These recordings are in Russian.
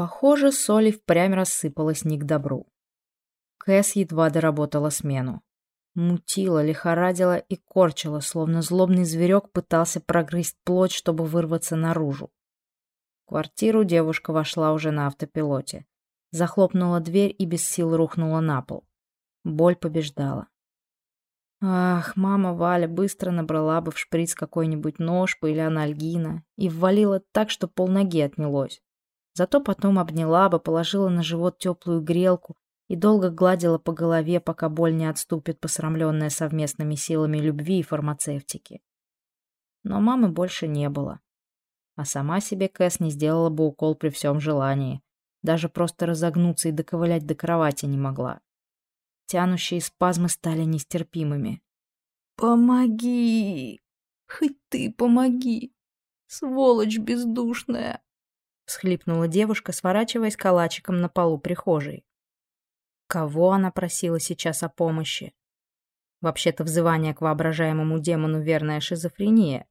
Похоже, соль впрямь рассыпалась не к добру. Кэс едва доработала смену. Мутила, лихорадила и корчила, словно злобный зверек пытался прогрызть плоть, чтобы вырваться наружу. В квартиру девушка вошла уже на автопилоте. Захлопнула дверь и без сил рухнула на пол. Боль побеждала. Ах, мама Валя быстро набрала бы в шприц какой-нибудь ножпу или анальгина и ввалила так, что полноги отнялось. Зато потом обняла бы, положила на живот теплую грелку и долго гладила по голове, пока боль не отступит, посрамленная совместными силами любви и фармацевтики. Но мамы больше не было. А сама себе Кэс не сделала бы укол при всем желании. Даже просто разогнуться и доковылять до кровати не могла. Тянущие спазмы стали нестерпимыми. «Помоги! Хоть ты помоги! Сволочь бездушная!» Всхлипнула девушка, сворачиваясь калачиком на полу прихожей. Кого она просила сейчас о помощи? Вообще-то взывание к воображаемому демону верная шизофрения,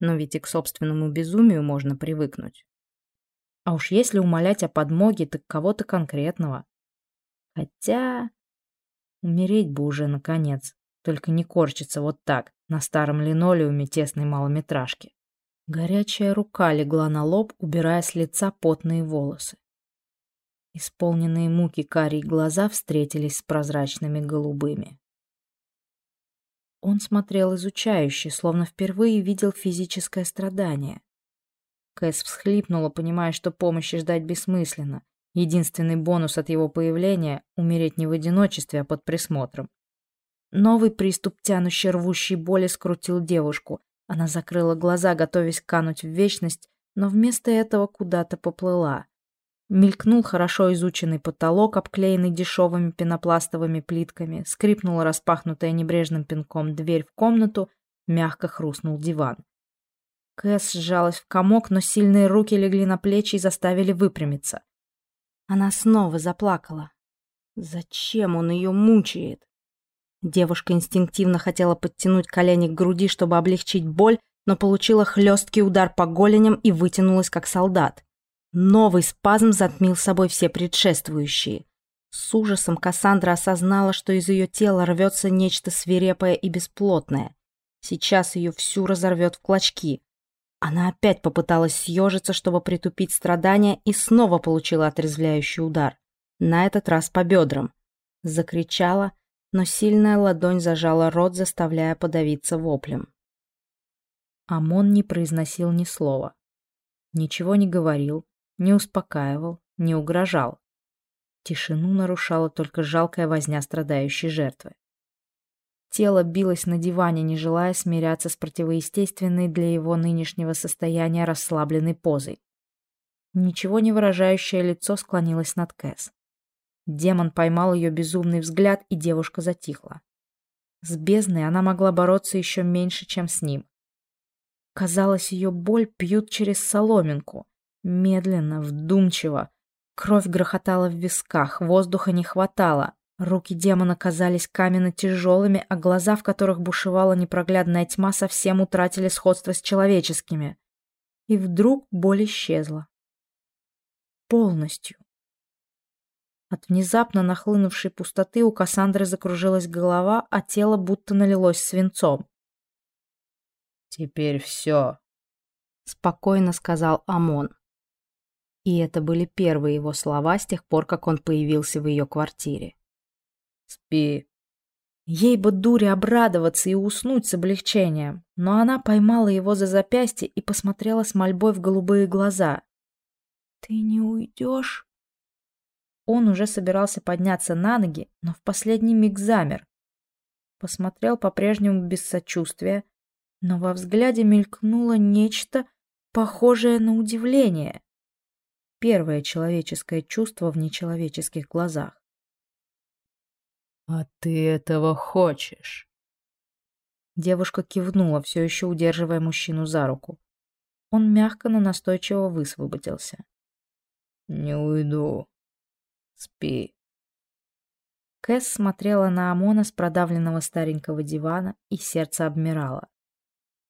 но ведь и к собственному безумию можно привыкнуть. А уж если умолять о подмоге, так кого-то конкретного. Хотя... Умереть бы уже, наконец, только не корчиться вот так, на старом линолеуме тесной малометражки. Горячая рука легла на лоб, убирая с лица потные волосы. Исполненные муки карие глаза встретились с прозрачными голубыми. Он смотрел изучающе, словно впервые видел физическое страдание. Кэс всхлипнула, понимая, что помощи ждать бессмысленно. Единственный бонус от его появления — умереть не в одиночестве, а под присмотром. Новый приступ тянущей рвущей боли скрутил девушку. Она закрыла глаза, готовясь кануть в вечность, но вместо этого куда-то поплыла. Мелькнул хорошо изученный потолок, обклеенный дешевыми пенопластовыми плитками, скрипнула распахнутая небрежным пинком дверь в комнату, мягко хрустнул диван. Кэс сжалась в комок, но сильные руки легли на плечи и заставили выпрямиться. Она снова заплакала. Зачем он ее мучает? Девушка инстинктивно хотела подтянуть колени к груди, чтобы облегчить боль, но получила хлесткий удар по голеням и вытянулась, как солдат. Новый спазм затмил собой все предшествующие. С ужасом Кассандра осознала, что из ее тела рвется нечто свирепое и бесплотное. Сейчас ее всю разорвет в клочки. Она опять попыталась съежиться, чтобы притупить страдания, и снова получила отрезвляющий удар. На этот раз по бедрам. Закричала, но сильная ладонь зажала рот, заставляя подавиться воплем. Амон не произносил ни слова. Ничего не говорил, не успокаивал, не угрожал. Тишину нарушала только жалкая возня страдающей жертвы. Тело билось на диване, не желая смиряться с противоестественной для его нынешнего состояния расслабленной позой. Ничего не выражающее лицо склонилось над Кэс. Демон поймал ее безумный взгляд, и девушка затихла. С бездной она могла бороться еще меньше, чем с ним. Казалось, ее боль пьют через соломинку. Медленно, вдумчиво. Кровь грохотала в висках, воздуха не хватало. Руки демона казались каменно-тяжелыми, а глаза, в которых бушевала непроглядная тьма, совсем утратили сходство с человеческими. И вдруг боль исчезла. Полностью. От внезапно нахлынувшей пустоты у Кассандры закружилась голова, а тело будто налилось свинцом. «Теперь все», — спокойно сказал Амон. И это были первые его слова с тех пор, как он появился в ее квартире. «Спи». Ей бы дуре обрадоваться и уснуть с облегчением, но она поймала его за запястье и посмотрела с мольбой в голубые глаза. «Ты не уйдешь?» Он уже собирался подняться на ноги, но в последний миг замер. Посмотрел по-прежнему без сочувствия, но во взгляде мелькнуло нечто похожее на удивление первое человеческое чувство в нечеловеческих глазах. «А ты этого хочешь?» Девушка кивнула, все еще удерживая мужчину за руку. Он мягко, но настойчиво высвободился. «Не уйду. Спи». Кэс смотрела на Амона с продавленного старенького дивана, и сердце обмирало.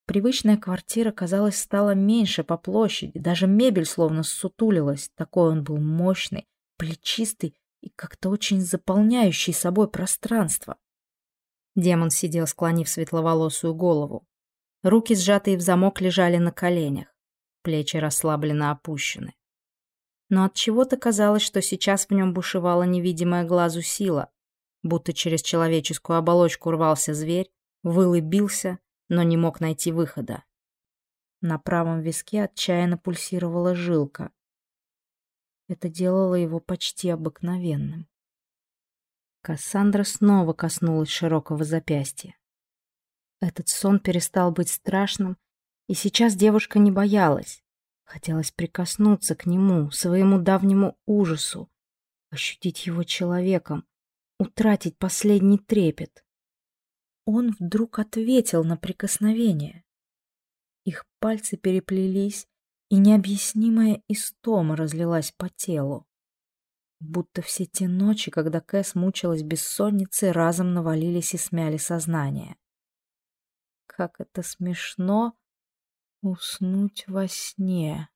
Привычная квартира, казалось, стала меньше по площади, даже мебель словно ссутулилась, такой он был мощный, плечистый и как-то очень заполняющий собой пространство. Демон сидел, склонив светловолосую голову. Руки, сжатые в замок, лежали на коленях. Плечи расслабленно опущены. Но от чего-то казалось, что сейчас в нем бушевала невидимая глазу сила, будто через человеческую оболочку рвался зверь, выл но не мог найти выхода. На правом виске отчаянно пульсировала жилка. Это делало его почти обыкновенным. Кассандра снова коснулась широкого запястья. Этот сон перестал быть страшным, и сейчас девушка не боялась. Хотелось прикоснуться к нему, своему давнему ужасу, ощутить его человеком, утратить последний трепет. Он вдруг ответил на прикосновение. Их пальцы переплелись, и необъяснимая истома разлилась по телу. Будто все те ночи, когда Кэс мучилась бессонницей, разом навалились и смяли сознание. Как это смешно уснуть во сне,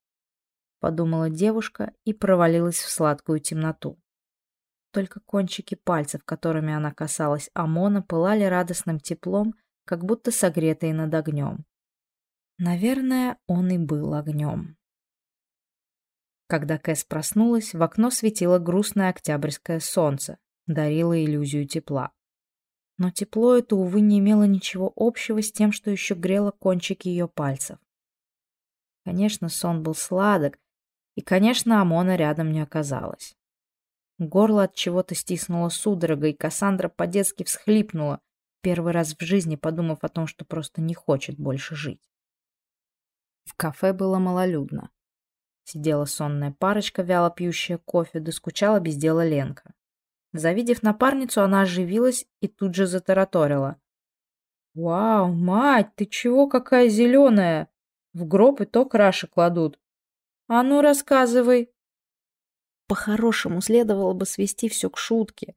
подумала девушка и провалилась в сладкую темноту. Только кончики пальцев, которыми она касалась Амона, пылали радостным теплом, как будто согретые над огнем. Наверное, он и был огнем. Когда Кэс проснулась, в окно светило грустное октябрьское солнце, дарило иллюзию тепла. Но тепло это, увы, не имело ничего общего с тем, что еще грело кончики ее пальцев. Конечно, сон был сладок, и, конечно, Амона рядом не оказалось. Горло от чего-то стиснуло судорогой, Кассандра по-детски всхлипнула, первый раз в жизни подумав о том, что просто не хочет больше жить. В кафе было малолюдно. Сидела сонная парочка, вяло пьющая кофе, да скучала без дела Ленка. Завидев напарницу, она оживилась и тут же затараторила. «Вау, мать, ты чего какая зеленая? В гроб и то краши кладут. А ну, рассказывай!» По-хорошему следовало бы свести все к шутке.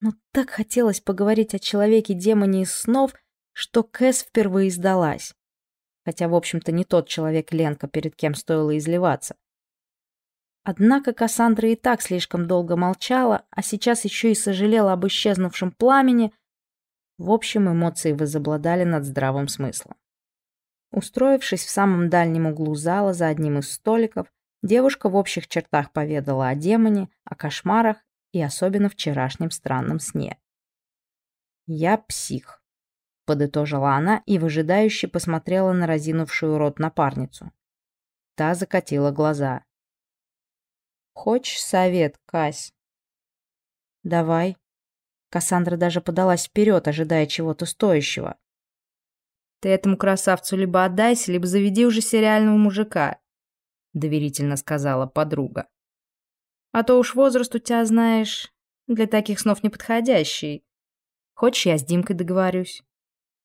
Но так хотелось поговорить о человеке-демоне из снов, что Кэс впервые сдалась. Хотя, в общем-то, не тот человек Ленка, перед кем стоило изливаться. Однако Кассандра и так слишком долго молчала, а сейчас еще и сожалела об исчезнувшем пламени. В общем, эмоции возобладали над здравым смыслом. Устроившись в самом дальнем углу зала за одним из столиков, девушка в общих чертах поведала о демоне, о кошмарах и особенно вчерашнем странном сне. «Я псих», — подытожила она и выжидающе посмотрела на разинувшую рот напарницу. Та закатила глаза. Хочешь совет, Кась? Давай. Кассандра даже подалась вперед, ожидая чего-то стоящего. Ты этому красавцу либо отдайся, либо заведи уже сериального мужика, доверительно сказала подруга. А то уж возраст у тебя, знаешь, для таких снов неподходящий. Хочешь, я с Димкой договорюсь?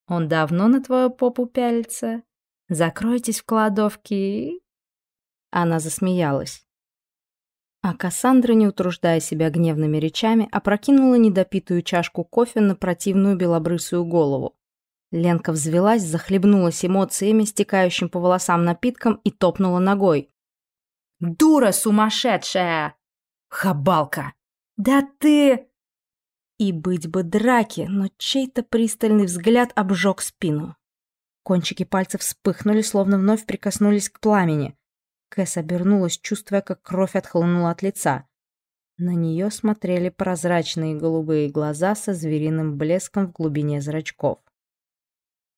Он давно на твою попу пялится. Закройтесь в кладовке Она засмеялась. А Кассандра, не утруждая себя гневными речами, опрокинула недопитую чашку кофе на противную белобрысую голову. Ленка взвелась, захлебнулась эмоциями, стекающим по волосам напитком, и топнула ногой. «Дура сумасшедшая! Хабалка! Да ты...» И быть бы драки, но чей-то пристальный взгляд обжег спину. Кончики пальцев вспыхнули, словно вновь прикоснулись к пламени. Кэс обернулась, чувствуя, как кровь отхлынула от лица. На нее смотрели прозрачные голубые глаза со звериным блеском в глубине зрачков.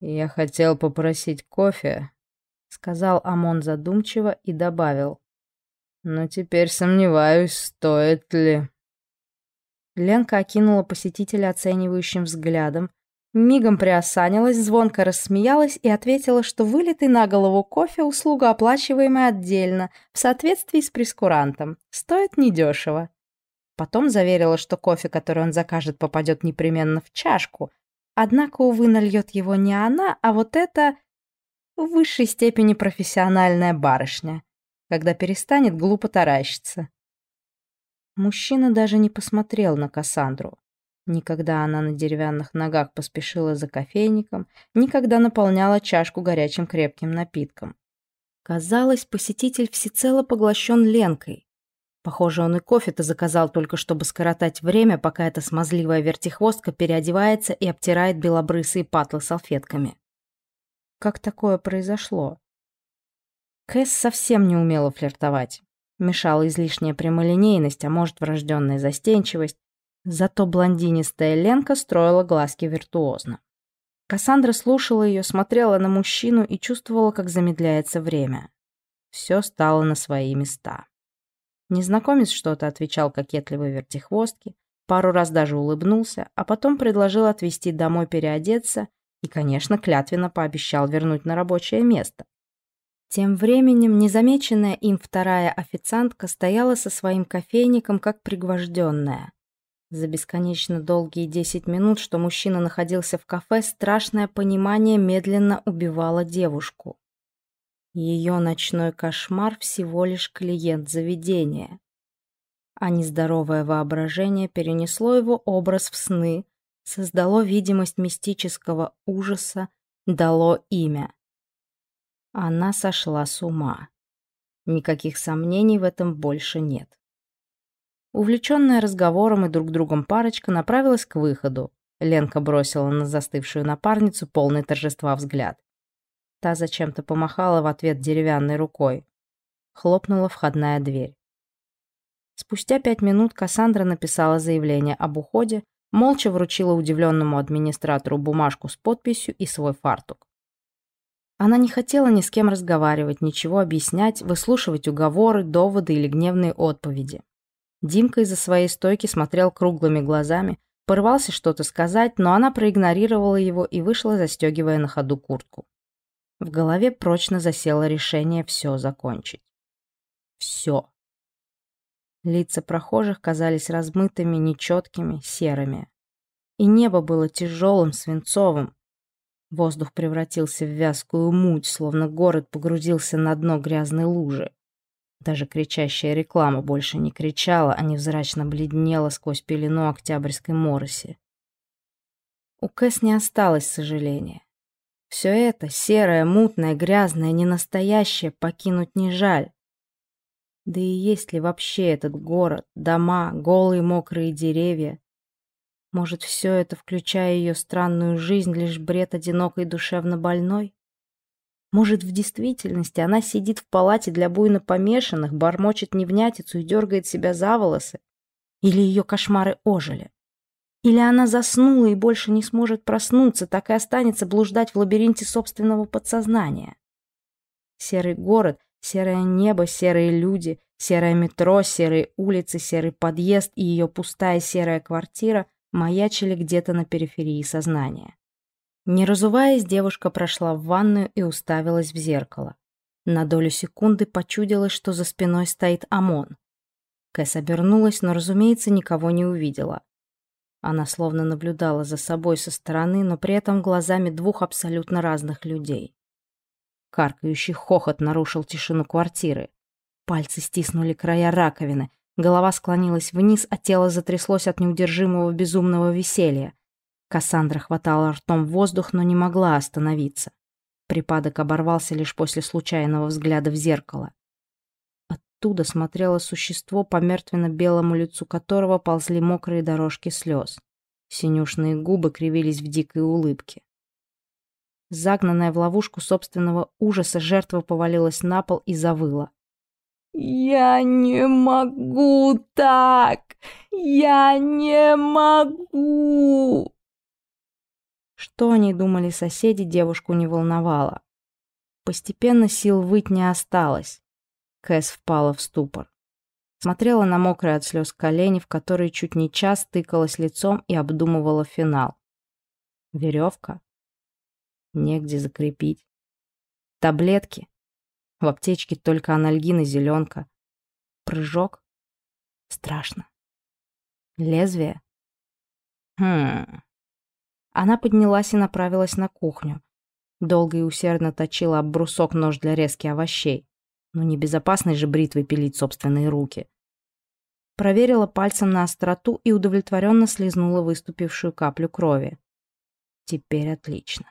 «Я хотел попросить кофе», — сказал Амон задумчиво и добавил. «Но теперь сомневаюсь, стоит ли». Ленка окинула посетителя оценивающим взглядом, Мигом приосанилась, звонко рассмеялась и ответила, что вылитый на голову кофе – услуга, оплачиваемая отдельно, в соответствии с прескурантом. Стоит недешево. Потом заверила, что кофе, который он закажет, попадет непременно в чашку. Однако, увы, нальет его не она, а вот эта в высшей степени профессиональная барышня, когда перестанет глупо таращиться. Мужчина даже не посмотрел на Кассандру. Никогда она на деревянных ногах поспешила за кофейником, никогда наполняла чашку горячим крепким напитком. Казалось, посетитель всецело поглощен Ленкой. Похоже, он и кофе-то заказал только, чтобы скоротать время, пока эта смазливая вертихвостка переодевается и обтирает белобрысые патлы салфетками. Как такое произошло? Кэс совсем не умела флиртовать. Мешала излишняя прямолинейность, а может, врожденная застенчивость. Зато блондинистая Ленка строила глазки виртуозно. Кассандра слушала ее, смотрела на мужчину и чувствовала, как замедляется время. Все стало на свои места. Незнакомец что-то отвечал кокетливой вертихвостке, пару раз даже улыбнулся, а потом предложил отвезти домой переодеться и, конечно, клятвенно пообещал вернуть на рабочее место. Тем временем незамеченная им вторая официантка стояла со своим кофейником как пригвожденная. За бесконечно долгие десять минут, что мужчина находился в кафе, страшное понимание медленно убивало девушку. Ее ночной кошмар всего лишь клиент заведения. А нездоровое воображение перенесло его образ в сны, создало видимость мистического ужаса, дало имя. Она сошла с ума. Никаких сомнений в этом больше нет. Увлеченная разговором и друг другом парочка направилась к выходу. Ленка бросила на застывшую напарницу полный торжества взгляд. Та зачем-то помахала в ответ деревянной рукой. Хлопнула входная дверь. Спустя пять минут Кассандра написала заявление об уходе, молча вручила удивленному администратору бумажку с подписью и свой фартук. Она не хотела ни с кем разговаривать, ничего объяснять, выслушивать уговоры, доводы или гневные отповеди. Димка из-за своей стойки смотрел круглыми глазами, порывался что-то сказать, но она проигнорировала его и вышла, застегивая на ходу куртку. В голове прочно засело решение все закончить. Все. Лица прохожих казались размытыми, нечеткими, серыми. И небо было тяжелым, свинцовым. Воздух превратился в вязкую муть, словно город погрузился на дно грязной лужи. Даже кричащая реклама больше не кричала, а невзрачно бледнела сквозь пелену октябрьской мороси. У Кэс не осталось сожаления. Все это, серое, мутное, грязное, ненастоящее, покинуть не жаль. Да и есть ли вообще этот город, дома, голые мокрые деревья? Может, все это, включая ее странную жизнь, лишь бред одинокой душевно больной? Может, в действительности она сидит в палате для буйно помешанных, бормочет невнятицу и дергает себя за волосы? Или ее кошмары ожили? Или она заснула и больше не сможет проснуться, так и останется блуждать в лабиринте собственного подсознания? Серый город, серое небо, серые люди, серое метро, серые улицы, серый подъезд и ее пустая серая квартира маячили где-то на периферии сознания. Не разуваясь, девушка прошла в ванную и уставилась в зеркало. На долю секунды почудилось, что за спиной стоит ОМОН. Кэс обернулась, но, разумеется, никого не увидела. Она словно наблюдала за собой со стороны, но при этом глазами двух абсолютно разных людей. Каркающий хохот нарушил тишину квартиры. Пальцы стиснули края раковины, голова склонилась вниз, а тело затряслось от неудержимого безумного веселья. Кассандра хватала ртом воздух, но не могла остановиться. Припадок оборвался лишь после случайного взгляда в зеркало. Оттуда смотрело существо, по мертвенно-белому лицу которого ползли мокрые дорожки слез. Синюшные губы кривились в дикой улыбке. Загнанная в ловушку собственного ужаса, жертва повалилась на пол и завыла. «Я не могу так! Я не могу!» Что они думали соседи, девушку не волновало. Постепенно сил выть не осталось. Кэс впала в ступор. Смотрела на мокрые от слез колени, в которые чуть не час тыкалась лицом и обдумывала финал. Веревка? Негде закрепить. Таблетки? В аптечке только анальгин и зеленка. Прыжок? Страшно. Лезвие? Хм... Она поднялась и направилась на кухню. Долго и усердно точила об брусок нож для резки овощей. Но небезопасной же бритвой пилить собственные руки. проверила пальцем на остроту и удовлетворенно слезнула выступившую каплю крови. Теперь отлично.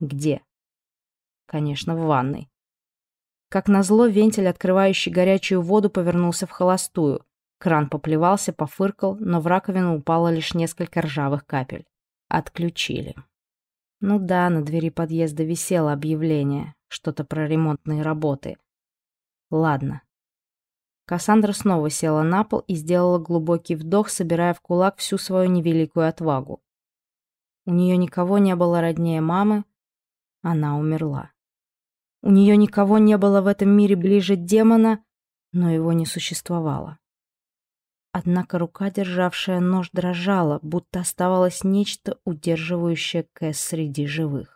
Где? Конечно, в ванной. Как назло, вентиль, открывающий горячую воду, повернулся в холостую. Кран поплевался, пофыркал, но в раковину упало лишь несколько ржавых капель. Отключили. Ну да, на двери подъезда висело объявление, что-то про ремонтные работы. Ладно. Кассандра снова села на пол и сделала глубокий вдох, собирая в кулак всю свою невеликую отвагу. У нее никого не было роднее мамы, она умерла. У нее никого не было в этом мире ближе демона, но его не существовало. Однако рука, державшая нож, дрожала, будто оставалось нечто, удерживающее Кэс среди живых.